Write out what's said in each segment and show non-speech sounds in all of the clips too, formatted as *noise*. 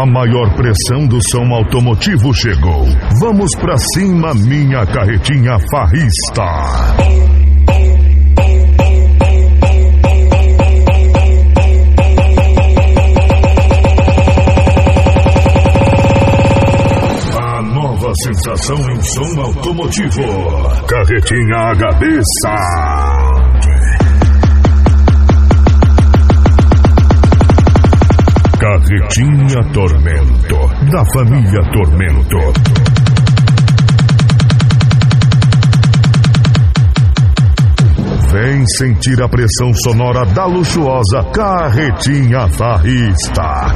A maior pressão do som automotivo chegou. Vamos pra cima, minha carretinha farrista. Sensação em som automotivo. Carretinha HB Carretinha Tormento, da família Tormento. Vem sentir a pressão sonora da luxuosa Carretinha Farrista.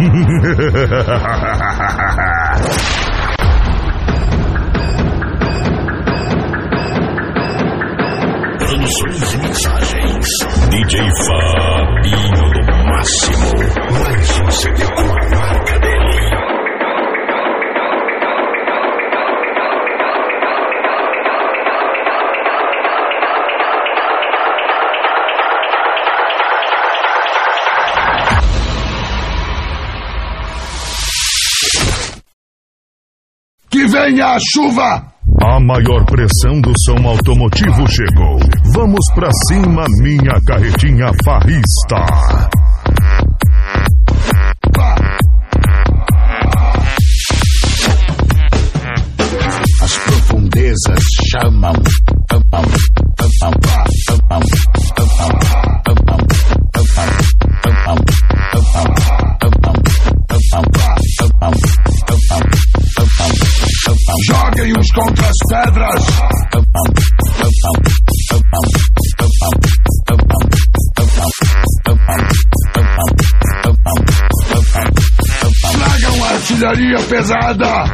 Produções e mensagens. DJ Fabinho Máximo. Mais um CD com a marca dele. Que venha a chuva! A maior pressão do som automotivo chegou. Vamos pra cima, minha carretinha farrista. Joguem os contra as pedras. Tragam artilharia pesada.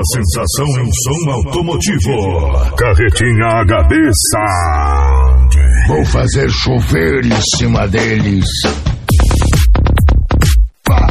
nova sensação em som automotivo. Carretinha HB Sound. Vou fazer chover em cima deles. Pá.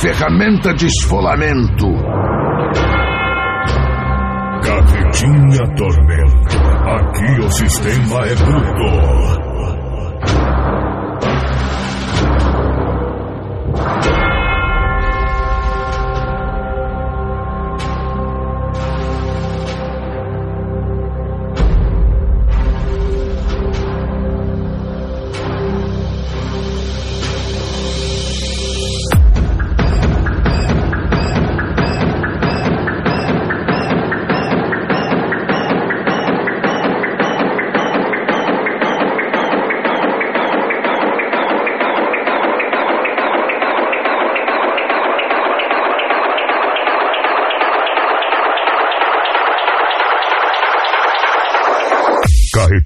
Ferramenta de esfolamento. Carretinha Tormento. Aqui o sistema é bruto.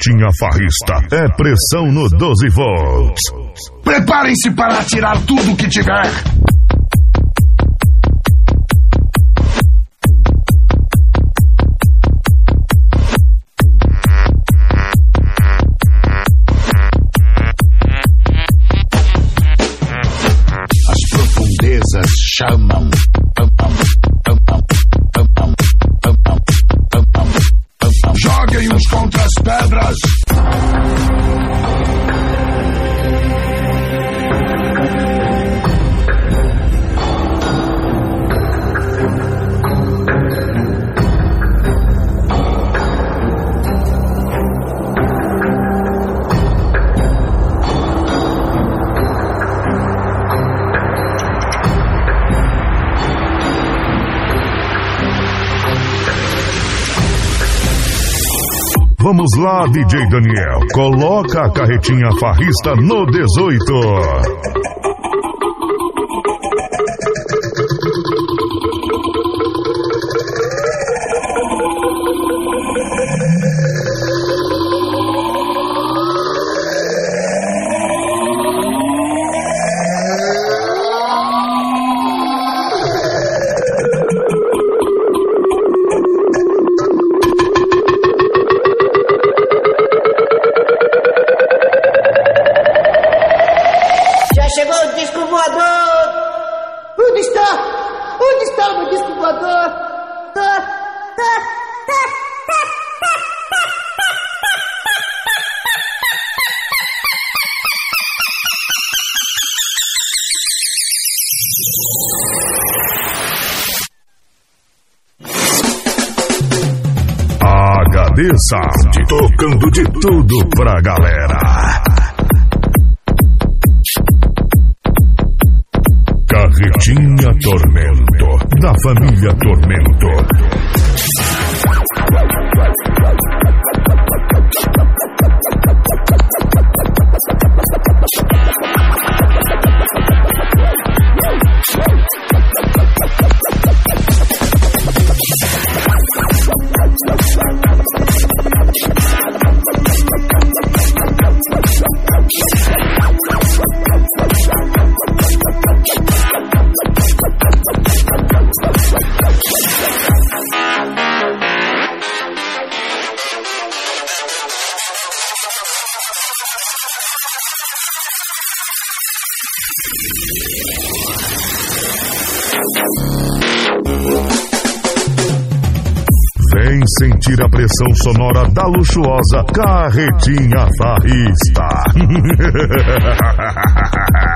Carretinha Farrista é pressão no 12 volts. Preparem-se para atirar tudo que tiver. Vamos lá, DJ Daniel. Coloca a carretinha farrista no 18. De tudo pra galera. Carretinha Tormento, da família Tormento. Pressão sonora da luxuosa Carretinha Farrista. *laughs*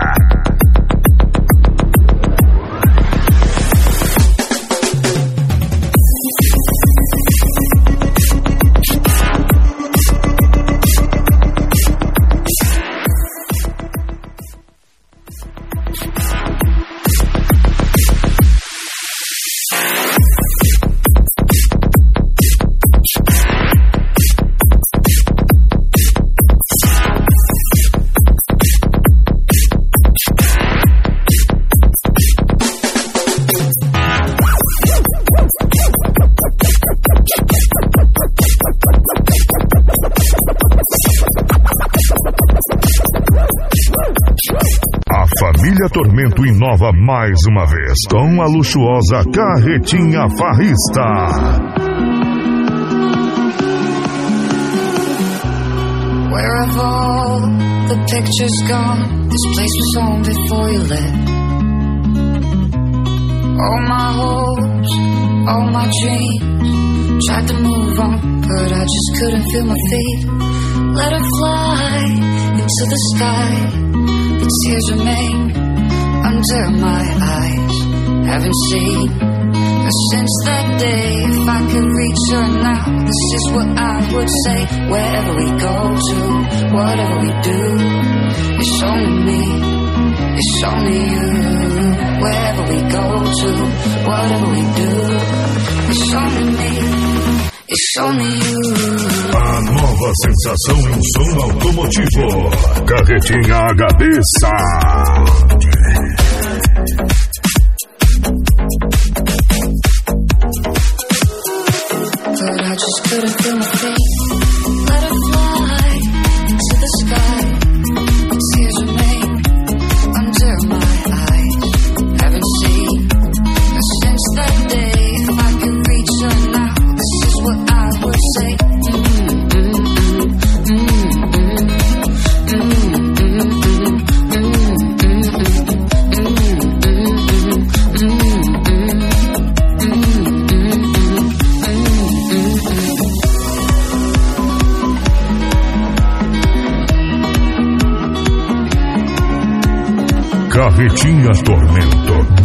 Inova mais uma vez com a luxuosa Carretinha Farrista. Where have all the pictures gone? This place was home before you left. All my hopes, all my dreams. Tried to move on, but I just couldn't feel my feet. Let her fly into the sky. The tears remain under my eyes. Haven't seen her since that day. If I could reach her now, this is what I would say. Wherever we go to, whatever we do, it's only me, it's only you. Wherever we go to, whatever we do, it's only me, it's only you. A nova sensação em som automotivo. Carretinha HD just couldn't feel my feet.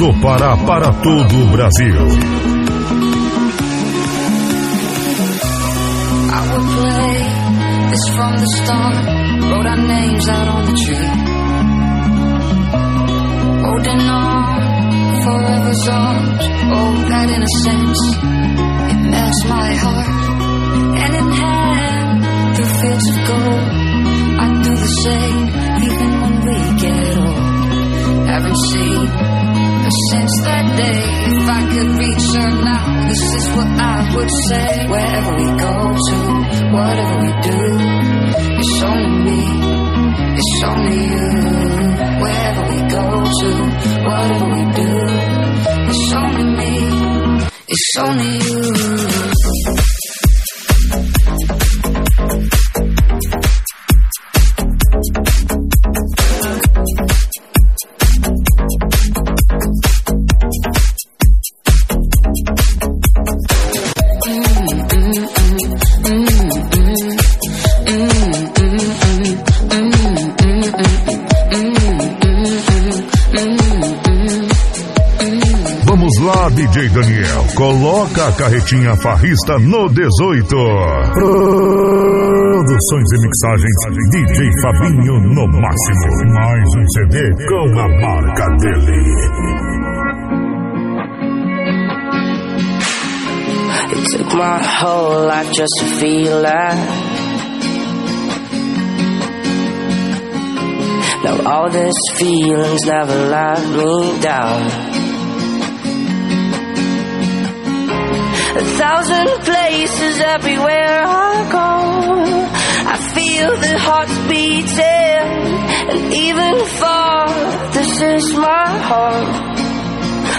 Do Pará para todo o Brasil. I play this from the start. Wrote our names out on the tree. Holding on, forever's arms. Oh, that innocence, it melts my heart. Hand in hand, through fields of gold. I do the same, even when we get old. Haven't seen since that day. If I could reach her now, this is what I would say. Wherever we go to, whatever we do, it's only me, it's only you. Wherever we go to, whatever we do, it's only me, it's only you. Carretinha farrista no 18. Produções e mixagens DJ Fabinho no máximo. Mais um CD com a marca dele. It took my whole life just to feel that. Now all these feelings never let me down. A thousand places everywhere I go. I feel the hearts beating, and even far, this is my home.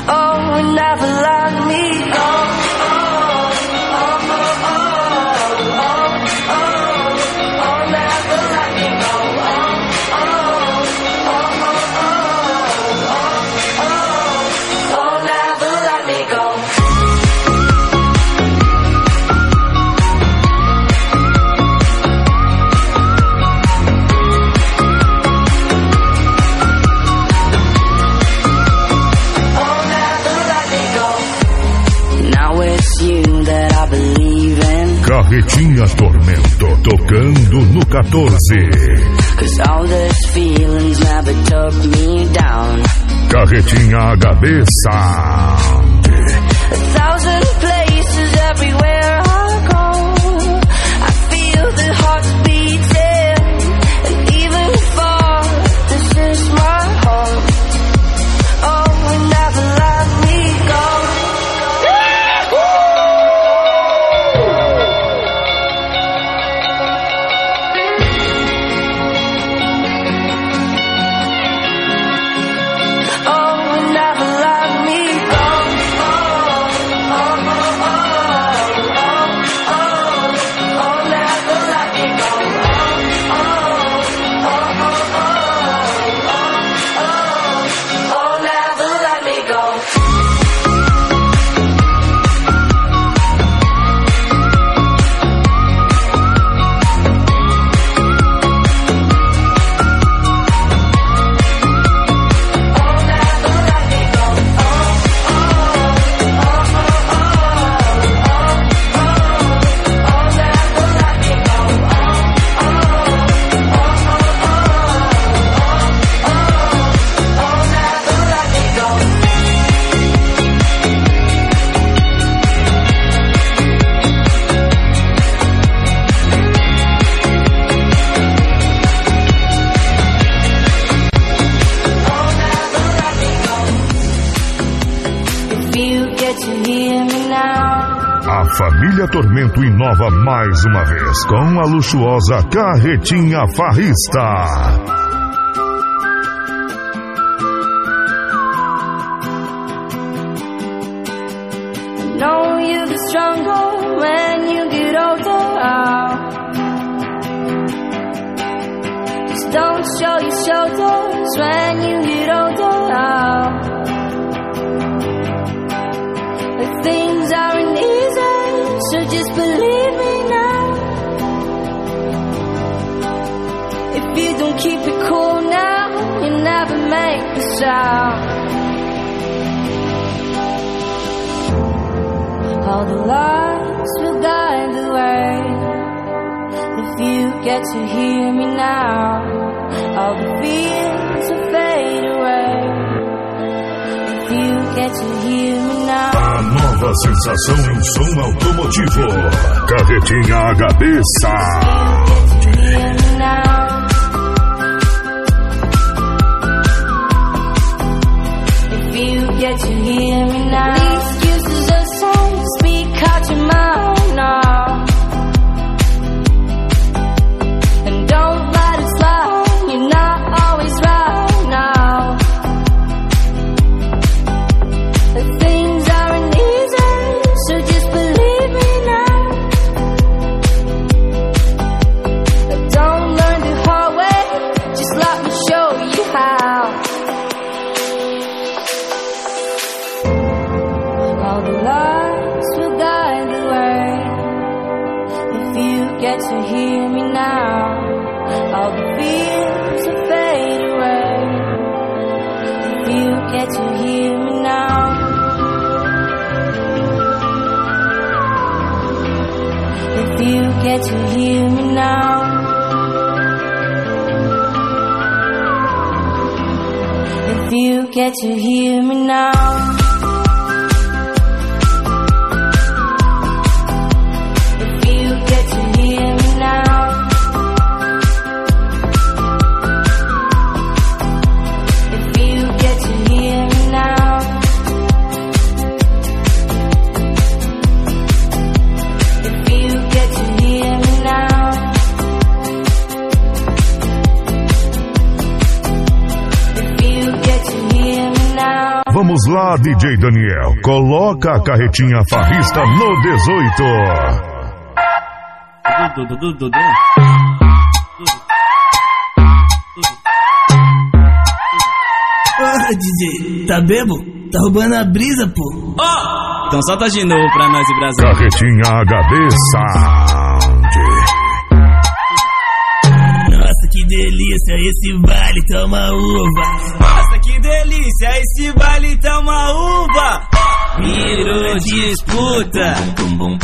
Oh, it never let me go. Carretinha Tormento, tocando no 14. Cause all these feelings never took me down. Carretinha HB Sound. Família Tormento inova mais uma vez com a luxuosa Carretinha Farrista. You get to hear me now, all the fears will fade away. If you get to hear me now. A nova sensação em som automotivo. Carretinha HB Sound. Hear me now. Lá, DJ Daniel. Coloca a carretinha farrista no 18. Dudu, Dudu, Dudu. Porra, DJ, tá bebo? Tá roubando a brisa, pô. Ó! Então solta de novo pra nós e Brasil. Carretinha HB Sound. Nossa, que delícia, esse vale toma uva. Que delícia! Esse baile tá uma uva! Virou disputa! Bum, bum.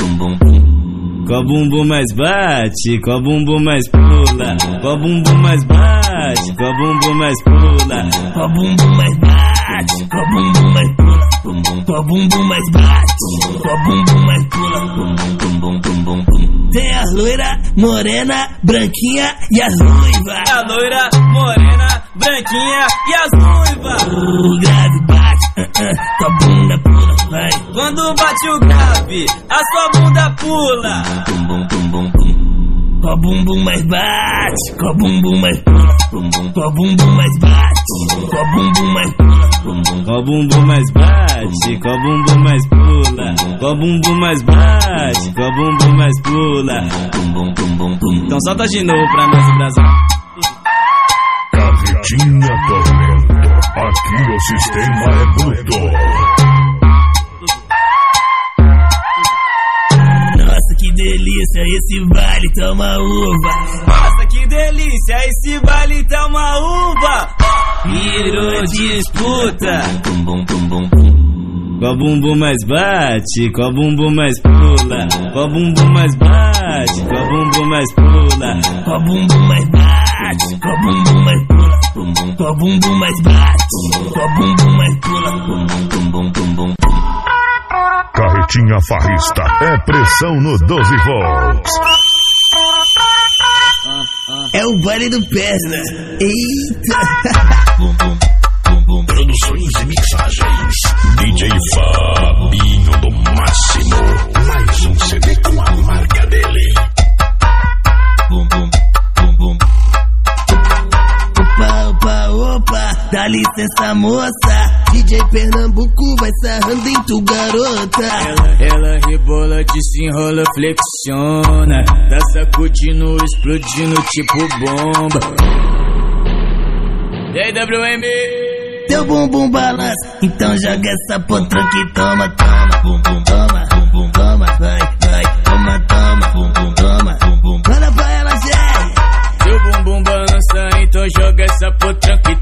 Qual bumbum mais bate? Qual bumbum mais pula? Qual bumbum mais bate? Qual bumbum mais pula? Qual bumbum mais bate? Qual bumbum mais pula? Qual bumbum mais bate? Qual bumbum mais pula? Bum, bum, bum, bum, bum. Tem a loira, morena, branquinha e as ruivas. A loira, morena, branquinha e as ruivas! O grave bate, ah, tua bunda pula, vai. Quando bate o grave, a sua bunda pula! Bum, bum, bum, bum, bum. Qual bumbum mais bate? Qual bumbum mais pula? Bum, bum. Qual bumbum mais bate? Qual bumbum mais pula? Bum, bum. Qual bumbum mais bate? Qual bumbum mais pula? Qual bumbum mais bate? Qual bumbum mais pula? Bum, bum, bum, bum, bum. Então solta de novo pra nós e Brasil. Carretinha Tormento. Aqui o sistema é bruto. Nossa, que delícia, esse vale toma uva. Nossa, que delícia! Esse baile tá uma uva! Virou disputa! Bum, bum, bum, bum, bum. Qual bumbum mais bate? Qual bumbum mais pula? Qual bumbum mais bate? Qual bumbum mais pula? Qual bumbum mais bate? Qual bumbum mais pula? Bum, bum. Qual bumbum mais bate? Qual bumbum mais pula? Bum, bum, bum, bum, bum, bum. Carretinha farrista é pressão no 12 volts. É o baile do Pesna. Eita! Bum, bum. Produções e mixagens. DJ Fabinho do Máximo. Mais um CD com a dá licença moça. DJ Pernambuco vai sarrando em tu garota. Ela, ela rebola, desenrola, flexiona. Tá sacudindo, explodindo tipo bomba. E aí, WM? Teu bumbum balança, então joga essa potranca e toma, toma, bum bum, toma, bum bum, toma, vai, vai, toma, toma, bum bum, toma, bum bum, manda pra ela, Jerry. Seu bumbum balança, então joga essa potranca e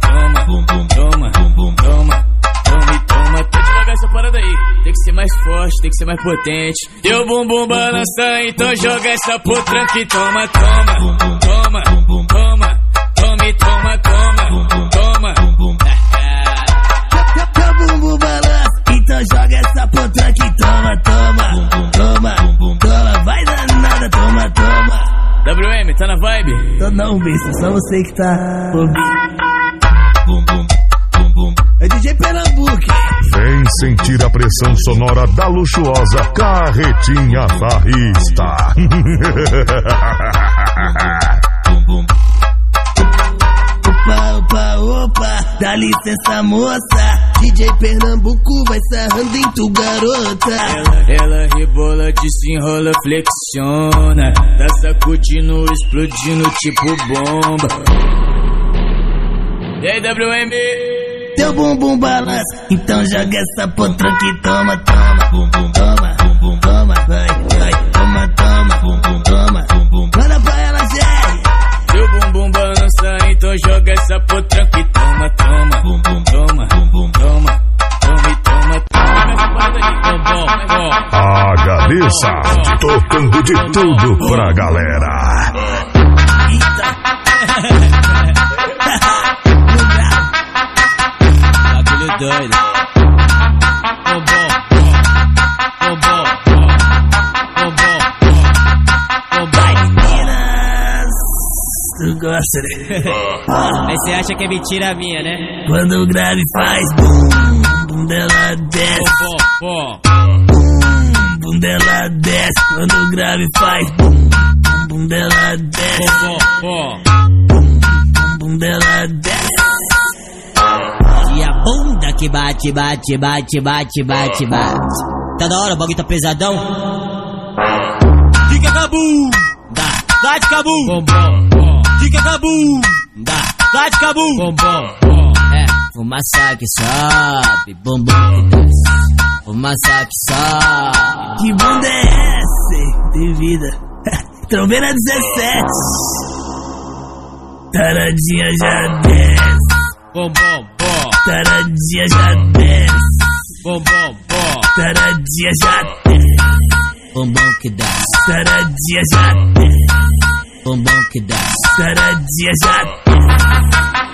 toma, bum, bum, toma, bum, bum, toma, toma, toma. Tá devagar essa parada aí. Tem que ser mais forte, tem que ser mais potente. Teu bumbum balança, então joga essa pro tranque. Toma, toma, bum, bum, toma, bum, bum, toma, tome, toma, toma, bum, bum, toma, bum, bum. Bumbum balança, então joga essa pro tranque. Toma, toma, bum, bum, toma, toma. Vai danada, toma, toma. WM, tá na vibe? Tô não, bicho, só você que tá ouvindo. Sentir a pressão sonora da luxuosa Carretinha bum. Opa, opa, opa, dá licença moça DJ Pernambuco vai sarrando em tu garota Ela, ela rebola, desenrola, flexiona. Tá sacudindo, explodindo tipo bomba. E aí, WM? Teu bumbum balança, então joga essa potranca e toma, toma Bum, bum, toma, bum, bum, toma, vai, vai, toma, toma Bum, bum, toma, bum, bum, manda pra ela, Jerry Seu bumbum balança, então joga essa potranca e toma, toma, Bum, bum, toma, bum, bum, toma, toma e toma. Toma bom. Agradeça, tocando de tudo pra galera. Doido. Bom, bom, bom, bom, bom, bom, bom, bom. Meninas, tu gosta, né? Aí você acha que é mentira minha, né? Quando o grave faz bum, bum dela desce Bom, bom, Bum, dela desce Quando o grave faz bum, bum dela desce bom, bom. Bum, bum dela desce A bunda que bate, bate, bate, bate, bate, bate. Tá da hora, o bagulho tá pesadão? Fica cabum, Dá, bate, cabum! bom, bom, bom. Fica cabum! Dá, bate, cabum! Bom, bom, bom. É, fumaça que sobe, que desce. Fumaça que sobe. Que bunda é essa? De vida *laughs* Troveira 17 Taradinha já desce Bom, bom, bom. Taradinha já desce Bom, bom, bom. Taradinha já desce Bumbum que desce, Taradinha já desce bumbum que desce. Taradinha já desce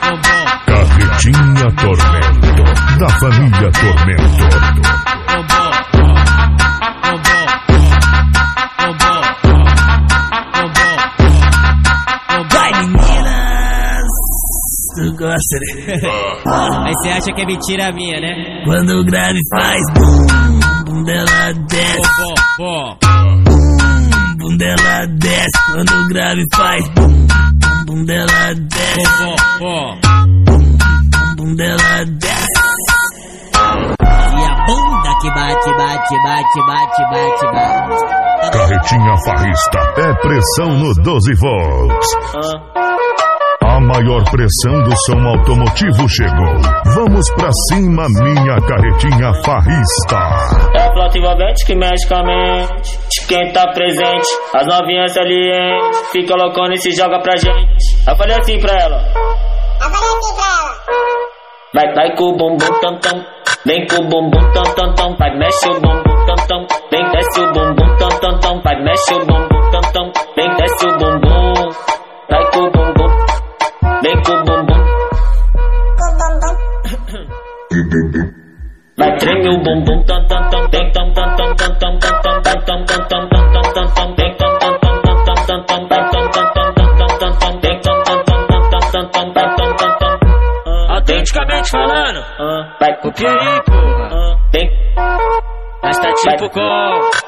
Bom, bom, Carretinha Tormento, da família Tormento. Tu gosta, né? *laughs* Aí você acha que é mentira minha, né? Quando o grave faz bum, bum dela desce Bom, bom, Bum, dela desce Quando o grave faz bum, bum, dela desce bom, bom. Bum, dela desce E a bunda que bate, bate, bate, bate, bate, bate. Carretinha Farrista é pressão no 12 volts. A maior pressão do som automotivo chegou. Vamos pra cima, minha carretinha farrista. É envolvente que mexe com a mente De quem tá presente As novinhas salientes Fica loucona e se joga pra gente Eu falei assim pra ela Eu falei assim pra ela. Vai, vai com o bumbum tam tam Vem com o bumbum tam tam tam Vai, mexe o bumbum tam tam Vem, desce o bumbum tam tam tam Vai, mexe o bumbum tam tam Vem, desce o bumbum Vai com o bumbum Vem com o bumbum. Vai treme o bumbum. Autenticamente falando, vai copiar aí, porra. Mas tá tipo com.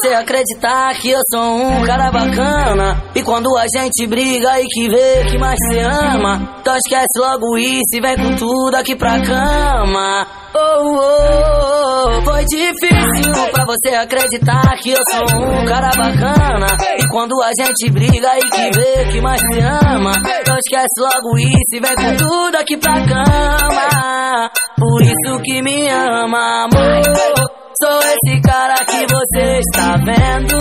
você acreditar que eu sou um cara bacana. E quando a gente briga e que vê que mais se ama, então esquece logo isso e vem com tudo aqui pra cama. Oh, oh, oh, foi difícil pra você acreditar que eu sou um cara bacana. E quando a gente briga e que vê que mais se ama, então esquece logo isso e vem com tudo aqui pra cama. Por isso que me ama, amor. Sou esse cara que você está vendo.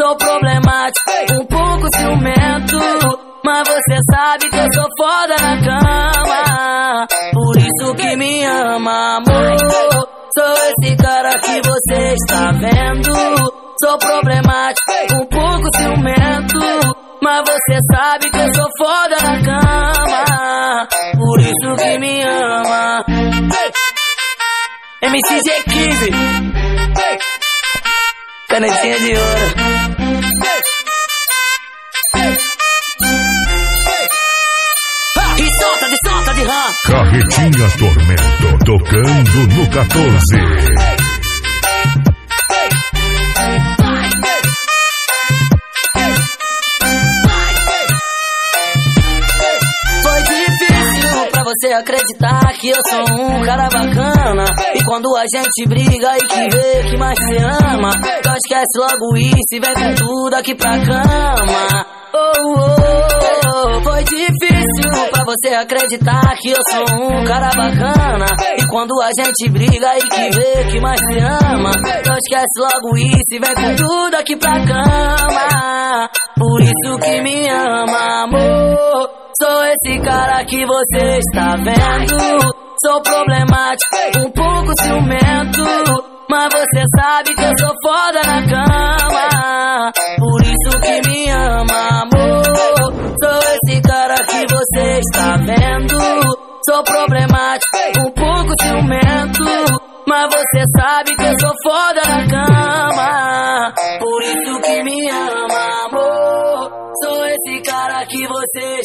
Sou problemático, um pouco ciumento. Mas você sabe que eu sou foda na cama. Por isso que me ama, amor. Sou esse cara que você está vendo. Sou problemático, um pouco ciumento. Mas você sabe que eu sou foda na cama. MCG15 Canetinha de ouro. E solta, de solta de rã Carretinha Tormento Tocando no 14 acreditar que eu sou um cara bacana. E quando a gente briga e que vê que mais se ama, então esquece logo isso e vem com tudo aqui pra cama. Oh, oh, oh, foi difícil pra você acreditar que eu sou um cara bacana. E quando a gente briga e que vê que mais se ama, então esquece logo isso e vem com tudo aqui pra cama. Por isso que me ama, amor. Sou esse cara que você está vendo. Sou problemático, um pouco ciumento. Mas você sabe que eu sou foda na cama. Por isso que me ama, amor. Sou esse cara que você está vendo. Sou problemático, um pouco ciumento. Mas você sabe que eu sou foda na cama.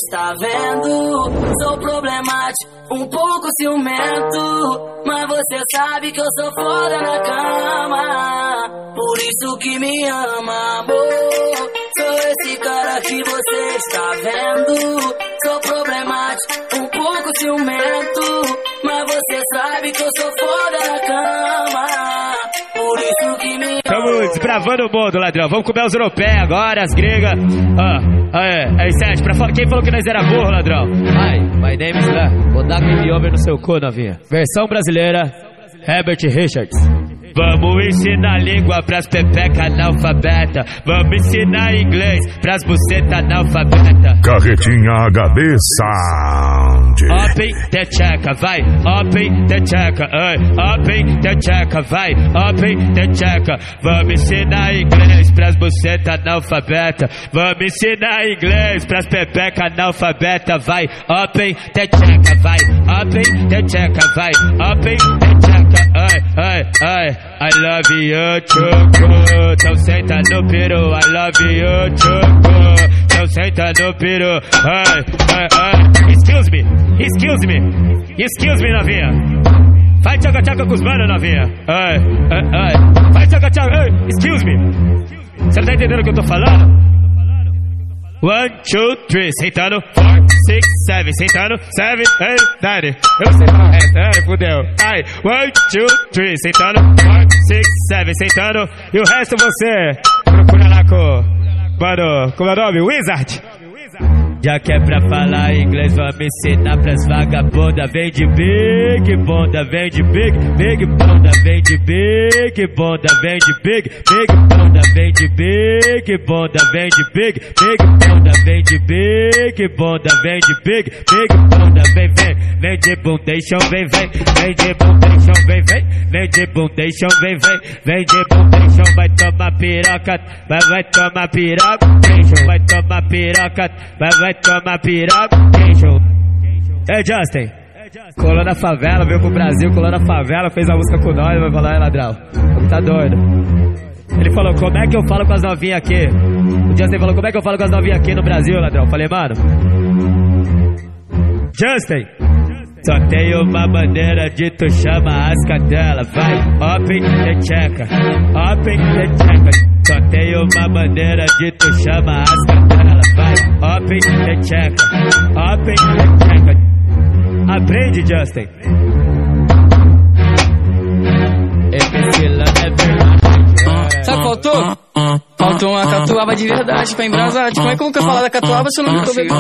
Está vendo. Sou problemático, um pouco ciumento. Mas você sabe que eu sou foda na cama. Por isso que me ama, amor. Sou esse cara que você está vendo. Sou problemático, um pouco ciumento. Mas você sabe que eu sou foda na cama. Estamos desbravando o mundo, ladrão. Vamos comer os europeus agora, as gregas. Ah, ah, é, Sérgio, pra quem falou que nós era burro, ladrão? Ai, my name is lá. Vou dar com over no seu cu, novinha. Versão brasileira, Herbert Richards. Vamos ensinar língua pras pepeca analfabeta. Vamos ensinar inglês pras buceta analfabeta. Carretinha HB Sound. Open the checa, vai. Open the checa, ai. Open the checa, vai. Open the checa. Vamos ensinar inglês pras buceta analfabeta. Vamos ensinar inglês pras pepeca analfabeta, vai. Open the checa, vai. Open the checa, vai. Open the checa, ai, ai, ai. I love you, choco. Então senta no peru. I love you, choco. Então senta no peru. Ai, ai, ai. Excuse me, excuse me, excuse me, novinha. Vai tchaca tchaca com os manos, novinha. Ai, ai, ai. Vai tchaca tchaca. Excuse me. Você não tá entendendo o que eu tô falando? One, two, three, sentando. Four, six, seven, sentando. Seven, eight, nine. Eu sei falar resto, ai, fudeu. Ai, one, two, three, sentando. Four, six, seven, sentando. E o resto você procura lá com. Mano, como é o nome? Wizard. Já que é pra falar inglês, vamos ensinar pras vagabundas. Vem de big bunda, vem de big, big bunda, vem de big bunda, vem de big, big bunda, vem de big bunda, vem de big, big bunda, vem de big bunda, vem de big, big bunda, vem, vem, vem de bundation, vem, vem, vem de bundation, vem, vem, vem de bundation, vem, vem, vem de bundation, vai tomar piroca, vai, vai tomar piroca, vai tomar piroca, vai, vai tomar piroca, É Justin. Colou na favela, veio pro Brasil, colou na favela, fez a música com nós, vai falar, é ladrão. Tá doido. Ele falou, como é que eu falo com as novinhas aqui? O Justin falou, como é que eu falo com as novinhas aqui no Brasil, ladrão? Falei, mano, Justin. Só tem uma maneira de tu chama as cadelas. Vai, open the checa, open the checa. Só tem uma maneira de tu chama as cadelas. Vai, open the checa, open the checa. Aprende, Justin. Sabe faltou? Faltou uma catuaba de verdade pra embrasar. Como é que eu nunca falar da catuaba se eu não tô bebendo?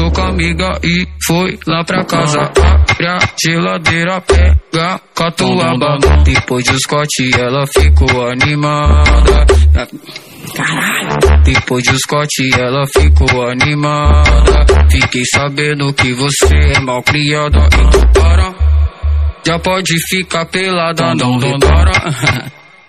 Juntou com a amiga e foi lá pra casa. Abre a geladeira, pega catuaba. Depois do Scott ela ficou animada. Caralho. Depois do Scott ela ficou animada. Fiquei sabendo que você é mal criada. Então para. Já pode ficar pelada, não repara. Que *laughs*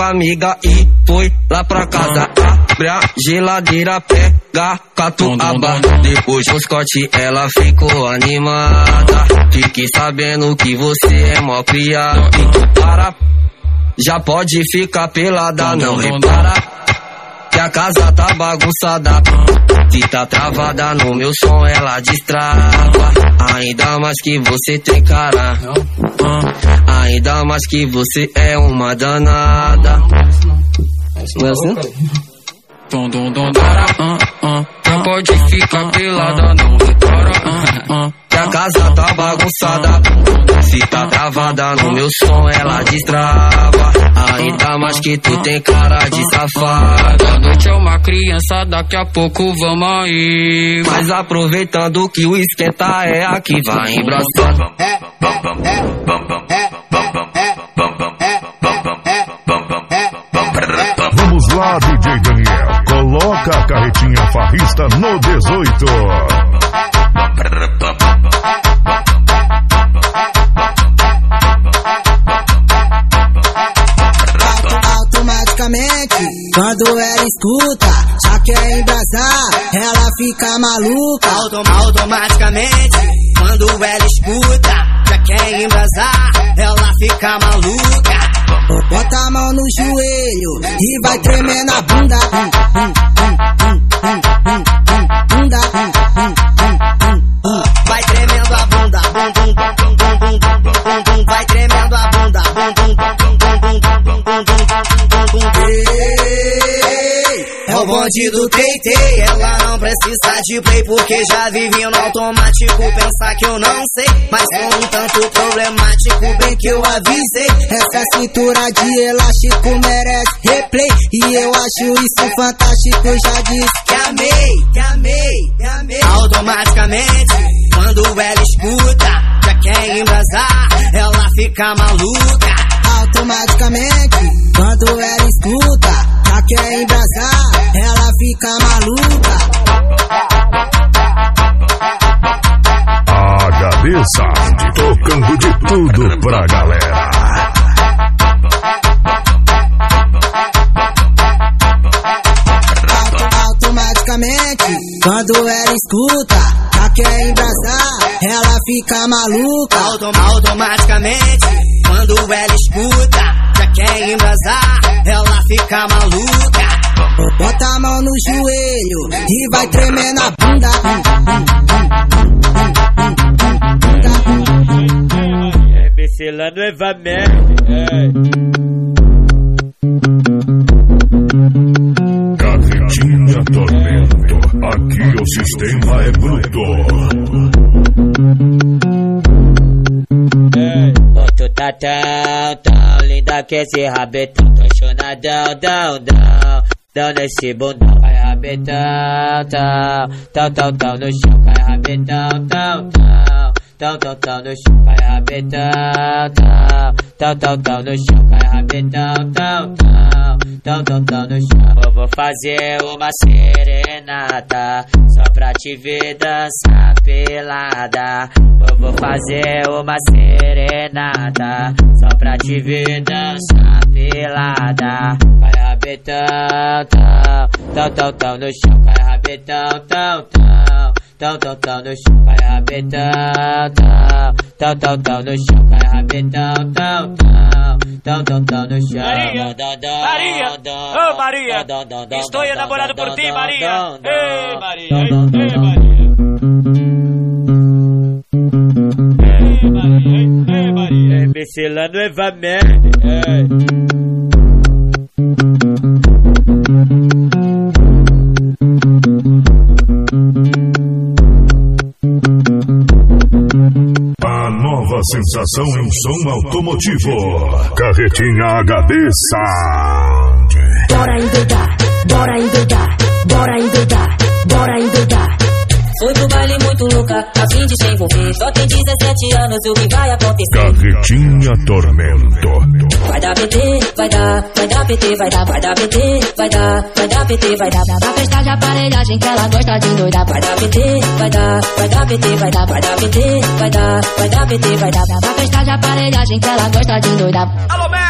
com a amiga e foi lá pra casa. Abre a geladeira, pega catuaba. Depois do Scott ela ficou animada. Fiquei sabendo que você é mó. Então para, já pode ficar pelada, não repara. Que a casa tá bagunçada. Que tá travada no meu som, ela destrava. Ainda mais que você tem cara. Ah, Ainda mais que você é uma danada. Não é assim? Dom, ah. Já pode ficar pelada, não ah. Que a casa tá bagunçada. Se tá travada no meu som, ela destrava. Ainda mais que tu tem cara de safada. A noite é uma criança, daqui a pouco vamos aí. Mas aproveitando que o esquenta é aqui, vai embraçando. Vamos lá, DJ Daniel. Coloca a carretinha farrista no 18. Automaticamente, quando ela escuta, já quer embrasar, ela fica maluca. Autom automaticamente, quando ela escuta, já quer embrasar, ela fica maluca. Bota a mão no joelho e vai tremer na bunda. Bunda. Bonde do Teitei, ela não precisa de play porque já vive no automático. Pensar que eu não sei, mas com um tanto problemático, bem que eu avisei. Essa cintura de elástico merece replay. E eu acho isso fantástico, já disse que amei, que amei, que amei. Automaticamente, quando ela escuta, já quer embrasar, ela fica maluca. Automaticamente, quando ela escuta, já quer embrasar, ela fica maluca. HD Sound, tocando de tudo pra galera. Quando ela escuta, já quer embrasar, ela fica maluca. Autom automaticamente, quando ela escuta, já quer embrasar, ela fica maluca. Bota a mão no joelho e vai tremer na bunda. MC lá no Eva Merda. Sistema é bruto. Ô, tu tá tão, tão linda que esse rabetão Tô chonadão, dão, dão Dão nesse bundão Vai rabetão, tão Tão, tão, tão no chão Vai rabetão, tão, tão Tão, tão, tão no chão, cai rabetão, tão. Tão, tão, tão no chão, cai rabetão, tão, tão. Tão, tão, tão no chão. Eu vou fazer uma serenata, só pra te ver dançar pelada. Eu vou fazer uma serenata, só pra te ver dançar pelada. Cai rabetão, tão. Tão, tão, tão no chão, cai rabetão, tão, tão. Tão, tão, tão no chão, cai rabetão tão, tão, tão, no chão, cai rapidão, tão, tão, tão, tão, tão no chão. Maria, Maria, ô Maria, estou enamorado por ti, Maria. Ei, Maria, ei, Maria. Ei, Maria, ei, Maria. É, Marcelano é vamer. É. A sensação em som automotivo. Carretinha HB Sound. Bora endoidar, bora endoidar, bora endoidar, bora endoidar. Foi pro baile muito louca, a fim de se envolver. Só tem 17 anos, o que vai acontecer? Carretinha Tormento. Vai dar PT, vai dar, vai dar PT, vai dar, vai dar PT, vai dar, vai dar PT, vai dar. Na festa de aparelhagem que ela gosta de doida. Vai dar PT, vai dar, vai dar PT, vai dar, vai dar PT, vai dar, vai dar PT, vai dar. Na festa de aparelhagem que ela gosta de doida. Alô, Mel!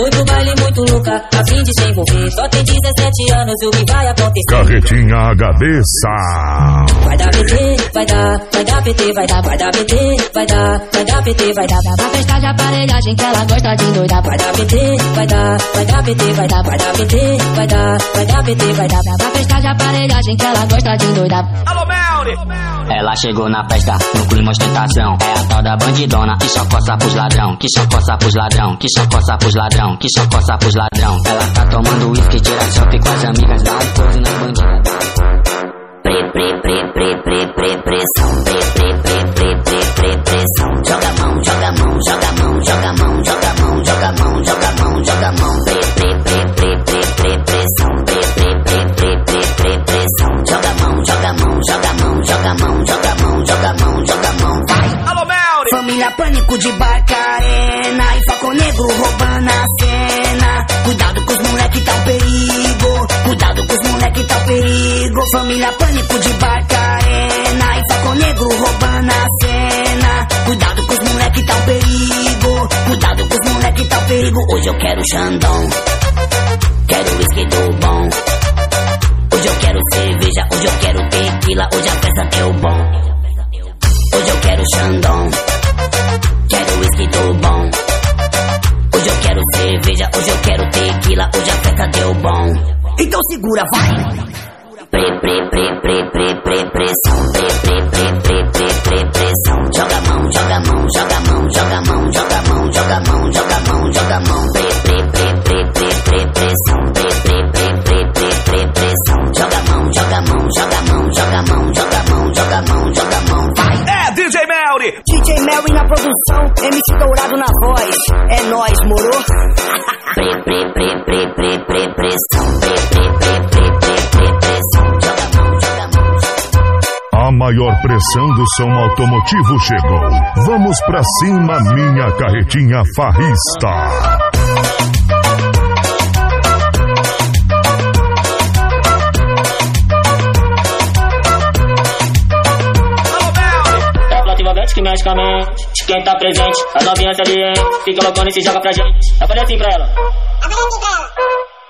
Fui pro baile muito louca, a fim de se envolver. Só tem 17 anos e o que vai acontecer? Carretinha HD Sound. Vai dar PT, vai dar, vai dar PT, vai dar, vai dar PT, vai dar, vai dar PT, vai dar. Pra festa de aparelhagem que ela gosta de doida. Vai dar PT, vai dar, vai dar PT, vai dar, vai dar PT, vai dar, vai dar PT, vai dar. Pra festa de aparelhagem que ela gosta de doida. Alô, é, Ela chegou na festa, no clima ostentação. É a tal da bandidona que só coça pros ladrão, que só coça pros ladrão, que só coça pros ladrão, que só coça pros ladrão. Ela tá tomando uísque, tira chope com as amigas, dá coisa na bandida. Pre, pre, pre, pre, pre, pre, pressão, pre, pre, pre, pre, pre, pre, pressão. joga a mão, joga a mão, joga a mão, joga mão, vai. Alô, Família Pânico de Barcarena e Foco Negro roubando a cena. Cuidado com os moleque, tá o perigo. Cuidado com os moleque, tá o perigo. Família Pânico de Barcarena e Foco Negro roubando a cena. Cuidado com os moleque, tá o perigo. Cuidado com os moleque, tá o perigo. Hoje eu quero Xandão. Quero o do bom quero cerveja, hoje eu quero tequila, hoje a festa é deu bom. Hoje eu quero xandão, quero whisky do bom. Hoje eu quero cerveja, hoje eu quero tequila, hoje a festa deu bom. Então segura, vai! pre pre pre pre pre pre pressão pre pre pre pre pre pre pressão joga mão joga mão joga mão joga maior pressão do som automotivo chegou. Vamos pra cima, minha carretinha farrista. que mexe com a mente, quem tá presente, a novinha se fica loucona e se joga pra gente. Eu falei assim pra ela.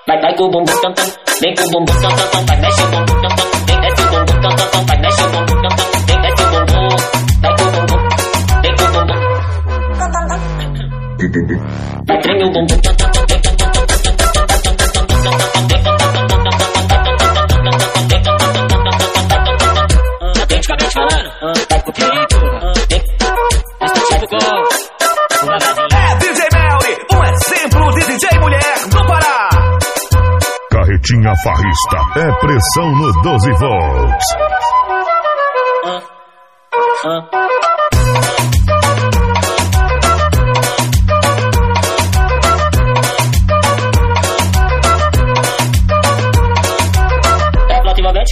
Vai, vai com o bumbum, tam, tam, vem com o bumbum, tam, tam, tam, vai, mexe o bumbum, tam, tam. Thank you. Farrista. É pressão no 12 volts. Ah, ah.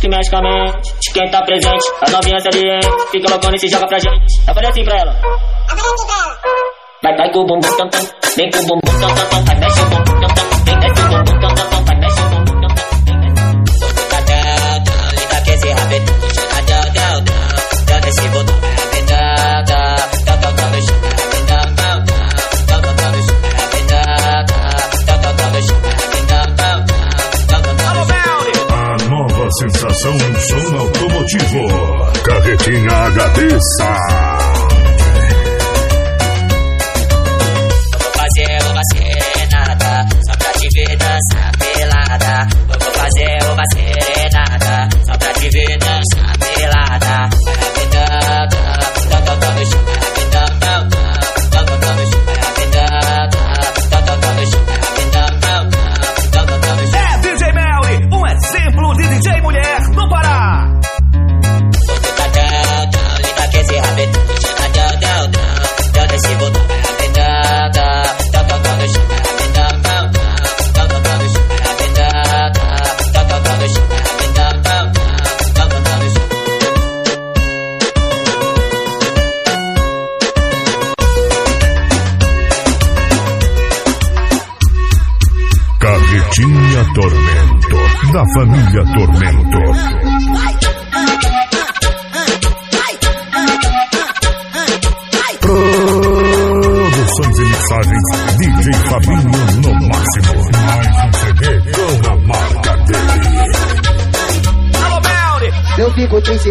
que mexe com a mente. Quem tá presente, a novinha saliente Fica loucando e se joga pra gente Eu falei assim pra ela Vai, vai com o bumbum tam tam Vem com o bumbum tam tam tam Vai, mexe o bumbum tam tam Agradeça!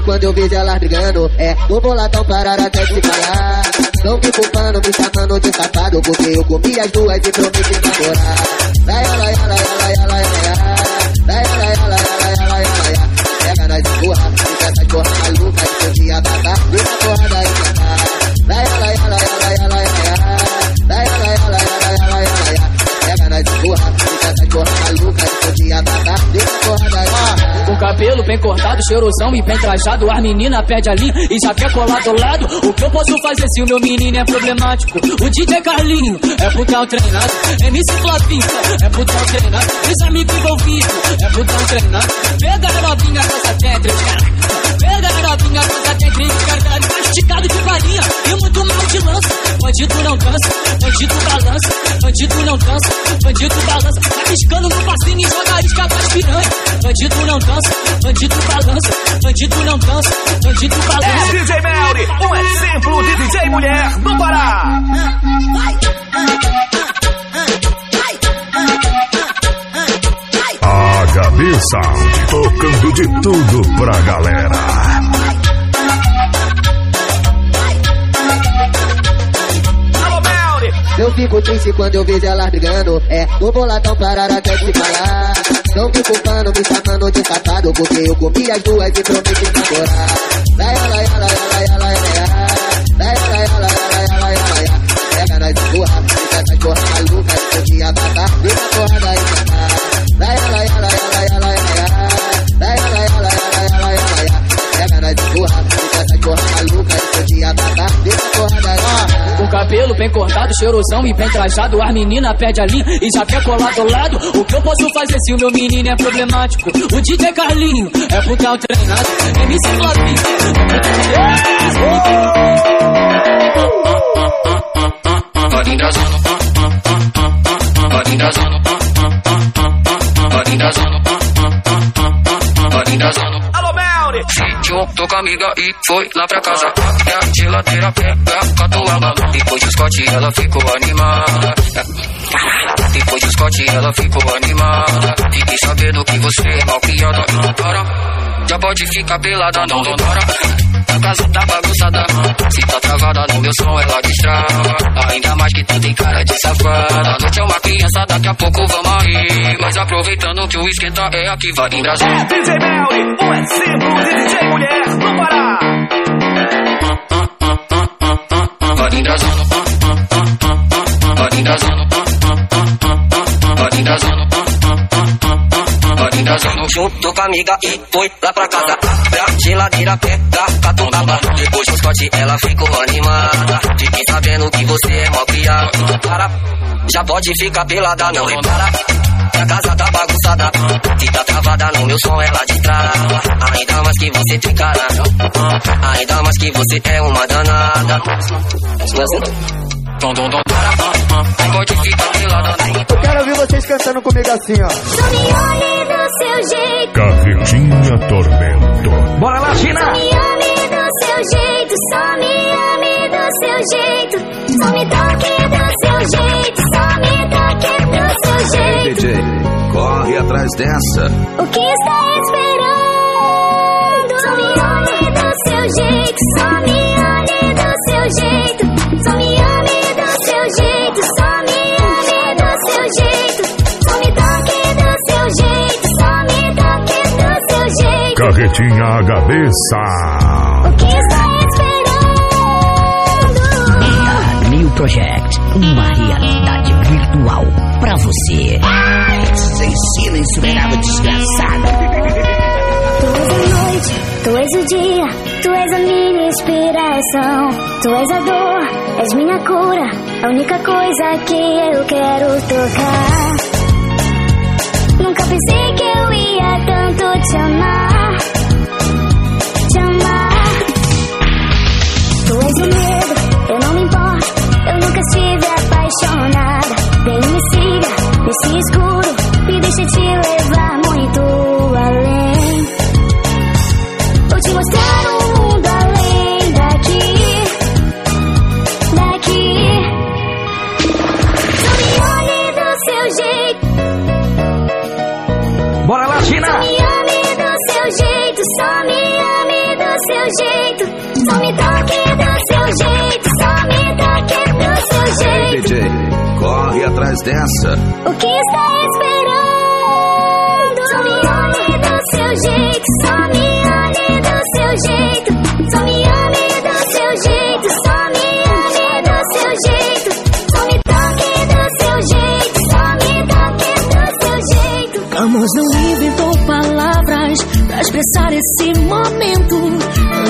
quando eu vejo elas brigando. É, tô boladão parar até se calar. Não me culpando, me chamando de safado, porque eu comi as duas e prometi namorar. vai, vai, vai. safado, cheirosão e bem trajado. As menina perde a linha e já quer colar do lado. O que eu posso fazer se o meu menino é problemático? O DJ Carlinho é putão treinado. MC Flavinho é putão treinado. Esse amigo envolvido é putão treinado. Pega a novinha, passa dentro, é Pega a novinha, passa dentro, é cara. Esticado de varinha e muito mal de lança. Bandido não cansa. Bandido balança, bandido não dança, bandido balança, tá piscando no passinho e joga risca pras piranha. Bandido não dança, bandido balança, bandido não dança, bandido balança. É DJ Melry, um exemplo de DJ mulher no Pará. A Sound, tocando de tudo pra galera. Eu fico triste quando eu vejo elas brigando. É, tô boladão parar até se falar. Não me culpando, me chamando de safado. Porque eu comi as duas e prometi namorar. safado, cheirosão e bem trajado. As menina pede a linha e já quer colar do lado. O que eu posso fazer se o meu menino é problemático? O DJ Carlinho é putão treinado. MC Flopinho. Pode com a amiga e foi lá pra casa. Até a geladeira pega catuaba. Depois do Scott ela ficou animada. Depois do Scott ela ficou animada. Fiquei sabendo que você é mal criada. Não para, já pode ficar pelada, não, não. Por casa tá bagunçada. Se tá travada no meu som, é ela distrai. Ainda mais que tu tem cara de safada. A noite é uma criança, daqui a pouco vamos rir. Mas aproveitando que o esquenta é aqui, vai em Brasil. É DJ Mel, o S, o DJ Mulher, vamos parar. Junto com a amiga e foi lá pra casa. Abre a geladeira, pega catuaba. Depois do Scott ela ficou animada. Fiquei sabendo que você é mó piada. Para, já pode ficar pelada, não repara. Que a casa tá bagunçada. E tá travada no meu som, ela de trás. Ainda mais que você tem cara. Ainda mais que você é uma danada. Pode ficar pelada. Eu quero ouvir vocês cantando comigo assim, ó. Só me olhe do seu jeito. Carretinha Tormento. Bora lá, China! Só me ame do seu jeito. Só me ame do seu jeito. Só me toque do seu jeito. Só me toque do seu jeito. DJ, corre atrás dessa. O que está esperando? Só me olhe do seu jeito. Só me Carretinha a cabeça. O que está esperando? New Project, uma realidade virtual pra você. Esse ensino insuperável desgraçado. Tu és a noite, tu és o dia, tu és a minha inspiração. Tu és a dor, és minha cura, a única coisa que eu quero tocar. Nunca pensei que eu ia tanto te amar, apaixonada. Vem me siga nesse escuro, me deixa te levar atrás dessa. O que está esperando? Só me olhe do seu jeito, só me olhe do seu jeito, só me ame do seu jeito, só me ame do seu jeito, só me toque do seu jeito, só me toque do seu jeito. Amos não inventou palavras pra expressar esse momento.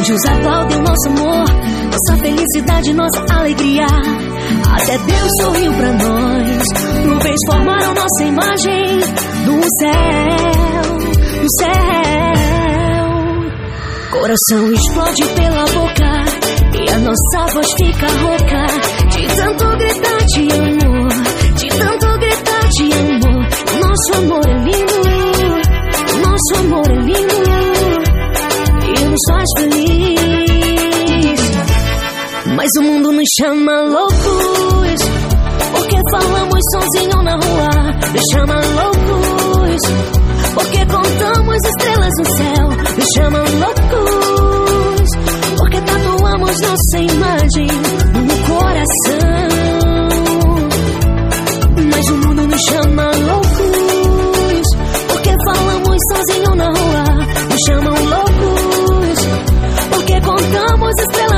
Anjos aplaudem o nosso amor, nossa felicidade, nossa alegria. Até Deus sorriu pra nós. Nuvens formaram nossa imagem do céu, do céu. Coração explode pela boca e a nossa voz fica rouca de tanto gritar de amor, de tanto gritar de amor. Nosso amor é lindo, nosso amor é lindo nos faz feliz. Mas o mundo nos chama loucos porque falamos sozinho na rua. Nos chama loucos porque contamos estrelas no céu. Nos chama loucos porque tatuamos nossa imagem no coração. Mas o mundo nos chama loucos porque falamos sozinho na rua. Nos chamam loucos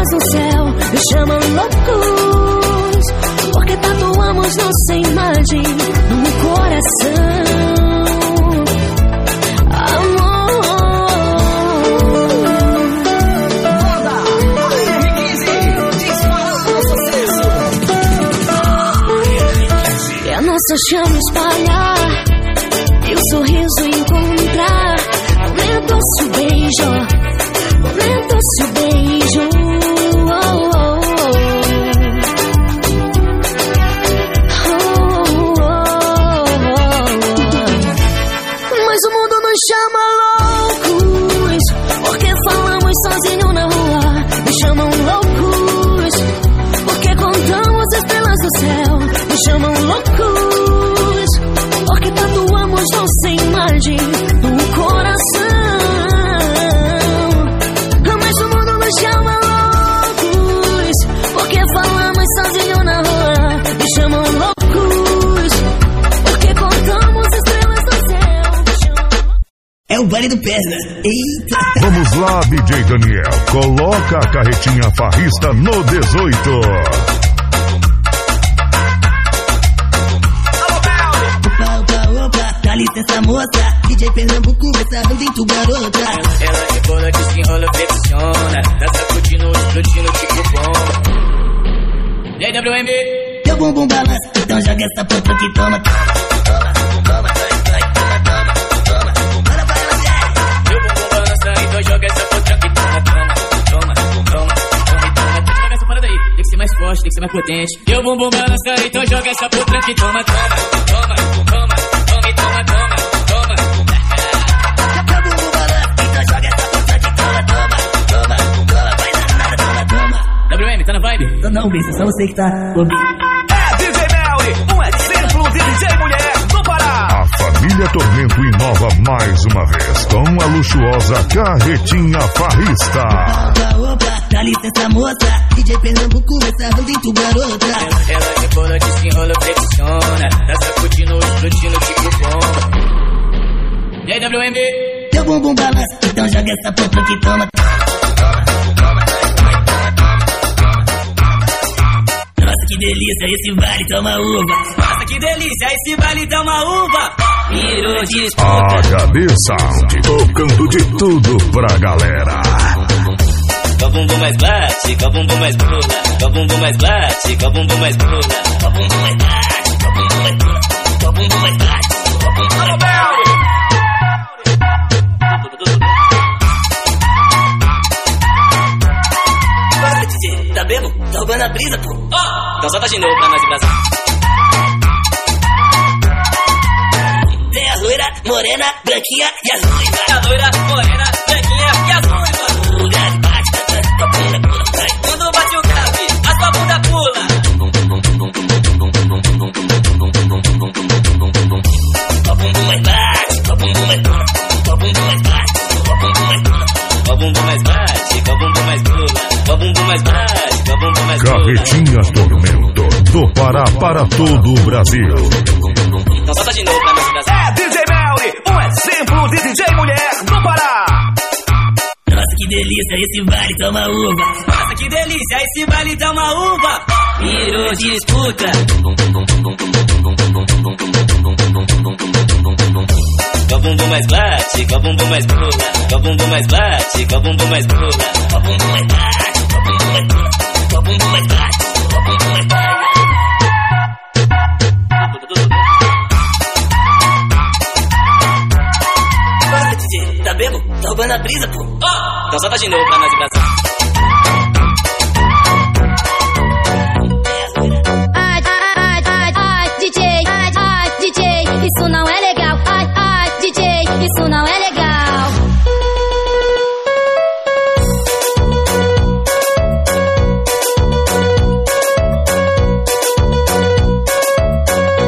estrelas no céu. Nos chamam loucos porque tatuamos nossa imagem no coração. E a nossa chama espalhar E o sorriso encontrar Comenta-se o beijo Comenta-se do Perna. Eita! Vamos lá, DJ Daniel. Coloca a carretinha farrista no 18. Opa, opa, opa, tá licença moça, DJ Pernambuco, essa banda em tu garota. Ela rebola, desenrola, flexiona. Tá sacudindo, explodindo tipo bomba. E aí, WM? Teu bumbum balança, então joga essa puta que toma. Toma, toma, forte, tem que ser mais potente. Teu bumbum balança, então joga essa puta que toma, toma, toma, toma, toma, e toma, toma, toma. Teu bumbum balança, então joga essa puta que toma, toma, toma, toma. Vai danada, toma, toma. WM, tá na vibe? Tô não, bicho, só você que tá. É DJ Melly, um exemplo de DJ mulher do Pará. A família Tormento inova mais uma vez com a luxuosa Carretinha Farrista. Dá licença moça, DJ Pernambuco, essa banda em tu garota. Ela rebola, desenrola, flexiona. Tá sacudindo, explodindo tipo bomba. E aí, WM? Teu bumbum balança, então joga essa puta que toma. Nossa, que delícia, esse vale toma uva. Nossa, que delícia, esse vale dá uma uva. Virou disputa. HD Sound, tocando de tudo pra galera. O bumbum mais bate, com o bumbum mais pula. Com o bumbum mais bate, com o bumbum mais pula. Com o bumbum mais bate, com o bumbum mais pula. Com o bumbum mais bate, com o bumbum mais bate. Bora, DJ, tá bebo? Tá roubando a brisa, pô. Então solta de novo pra nós embrasar. Tem a loira, morena, branquinha e as ruivas. A loira, morena, branquinha e as ruivas. Quando bate o grave, a tua bunda pula. Com o bumbum mais bate, bumbum mais pula. Bumbum mais bate, bumbum mais pula. Bumbum mais bate, bumbum mais pula. Bumbum mais bate, bumbum mais pula. Carretinha Tormento, do Pará para todo o Brasil. Então solta de novo pra embrasar. É DJ Melly, um exemplo de DJ mulher do Pará. Que delícia, esse vale toma uva. Nossa, que delícia, esse vale uma uva. Virou disputa. Com o bumbum mais bate, com o bumbum mais pula. Com o bumbum mais bate, com o bumbum mais pula. Com o bumbum mais bate, com o bumbum mais pula. Com o bumbum mais bate, com o bumbum mais bate. Tá bebo? Tá roubando a brisa, pô. Então solta de novo pra nós embrasar. Ai, ai, ai, ai, DJ, ai, ai, DJ, isso não é legal. Ai, ai, DJ, isso não é legal.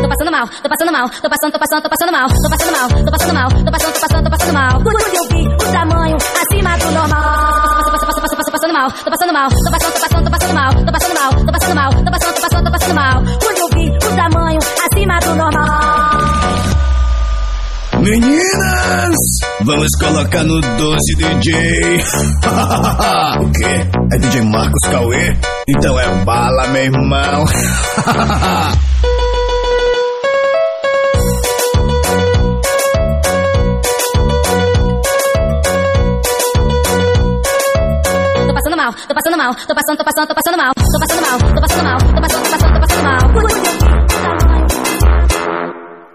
Tô passando mal, tô passando mal, tô passando, tô passando, tô passando mal, tô passando mal, tô passando mal, tô passando, tô passando, mal, tô passando mal, tô passando, tô passando, tô passando mal, tô passando mal, tô passando mal, tô passando, tô passando, tô passando mal. Quando eu vi o tamanho acima do normal. Meninas, vamos colocar no 12 DJ. *laughs* o quê? É DJ Marcos Cauê? Então é bala, meu irmão. *laughs* mal, tô passando tô passando, tô passando, mal, tô passando mal, tô passando mal, tô passando, tô passando, tô passando mal.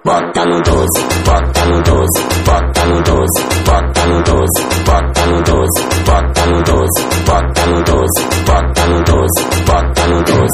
Bota no 12, bota no 12, bota no 12, bota no 12, bota no 12, bota no 12, bota no 12, bota no 12, bota no 12.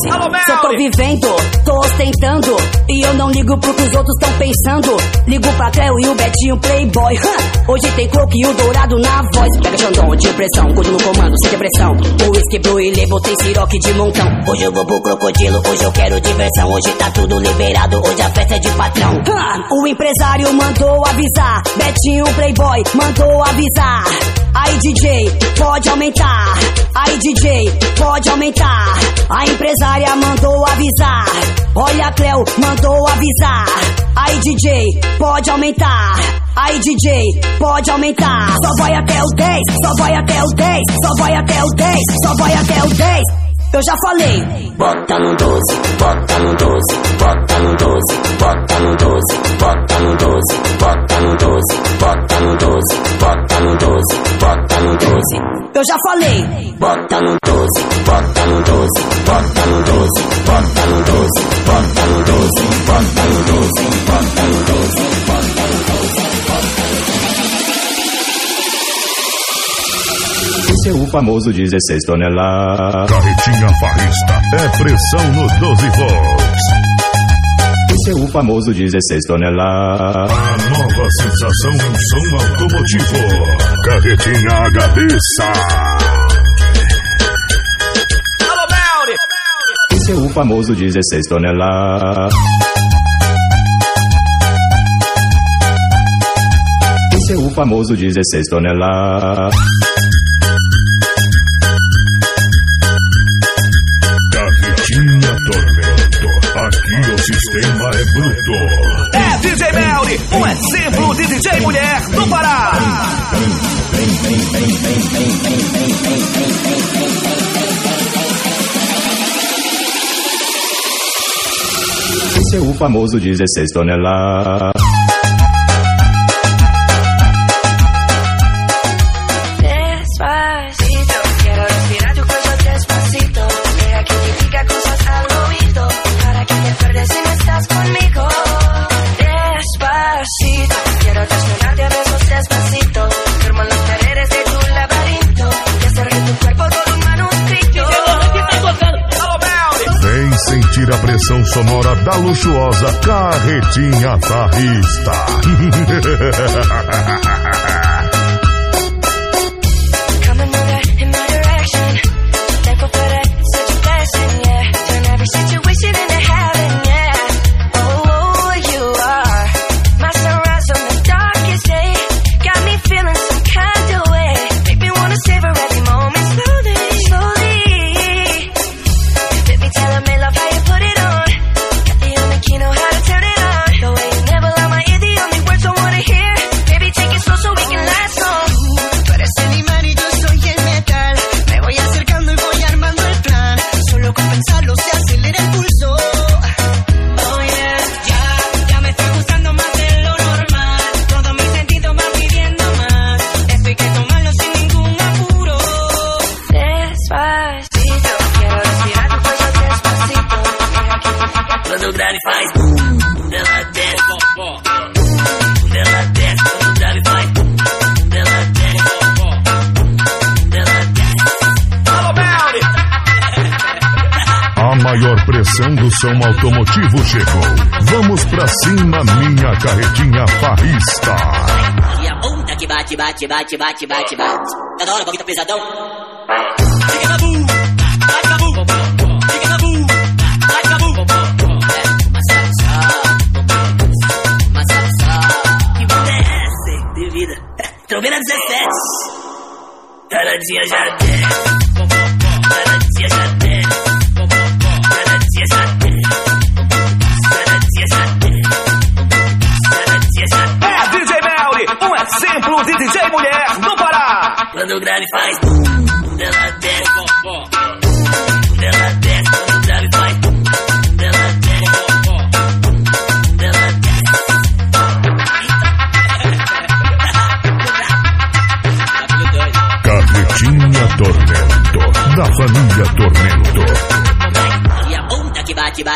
Só tô vivendo, tô ostentando. E eu não ligo pro que os outros tão pensando. Ligo pra Cleo e o Betinho Playboy. Hã? Hoje tem coque e o dourado na voz. Pega Xandão, de pressão, cuido no comando, sem depressão. O whisky blue e label tem siroque de montão. Hoje eu vou pro crocodilo, hoje eu quero diversão. Hoje tá tudo liberado, hoje a festa é de patrão. Hã? O empresário mandou avisar. Betinho Playboy mandou avisar. Aí DJ, pode aumentar. Aí DJ, pode aumentar. A empresária mandou avisar. Olha a Cleo, mandou avisar. Aí DJ, pode aumentar. Aí DJ, pode aumentar. Só vai até o 10, só vai até o 10 Só vai até o 10, só vai até o 10 Eu já falei. Bota no 12, bota no 12, bota no 12, bota no 12, bota no 12, bota no 12, bota no 12, bota no 12, bota no 12. Eu já falei. Bota no 12, bota no 12, bota no 12, bota no 12, bota no 12, bota no 12, bota no 12, bota no 12. Esse é o famoso 16 toneladas. Carretinha farrista é pressão no 12 volts. Esse é o famoso 16 toneladas. A nova sensação em som automotivo. Carretinha a cabeça. Alô, Melri! Esse é o famoso 16 toneladas. Esse é o famoso 16 toneladas. Sistema é bruto. É DJ Melri, um exemplo de DJ mulher do Pará. Esse é o famoso 16 toneladas. Sonora da luxuosa Carretinha Farrista. *laughs* Come som automotivo chegou. Vamos pra cima, minha carretinha farrista. E a bunda que bate, bate, bate, bate, bate, bate. Tá da hora, bagulho tá pesadão. Fica na bum, bate na bum, fica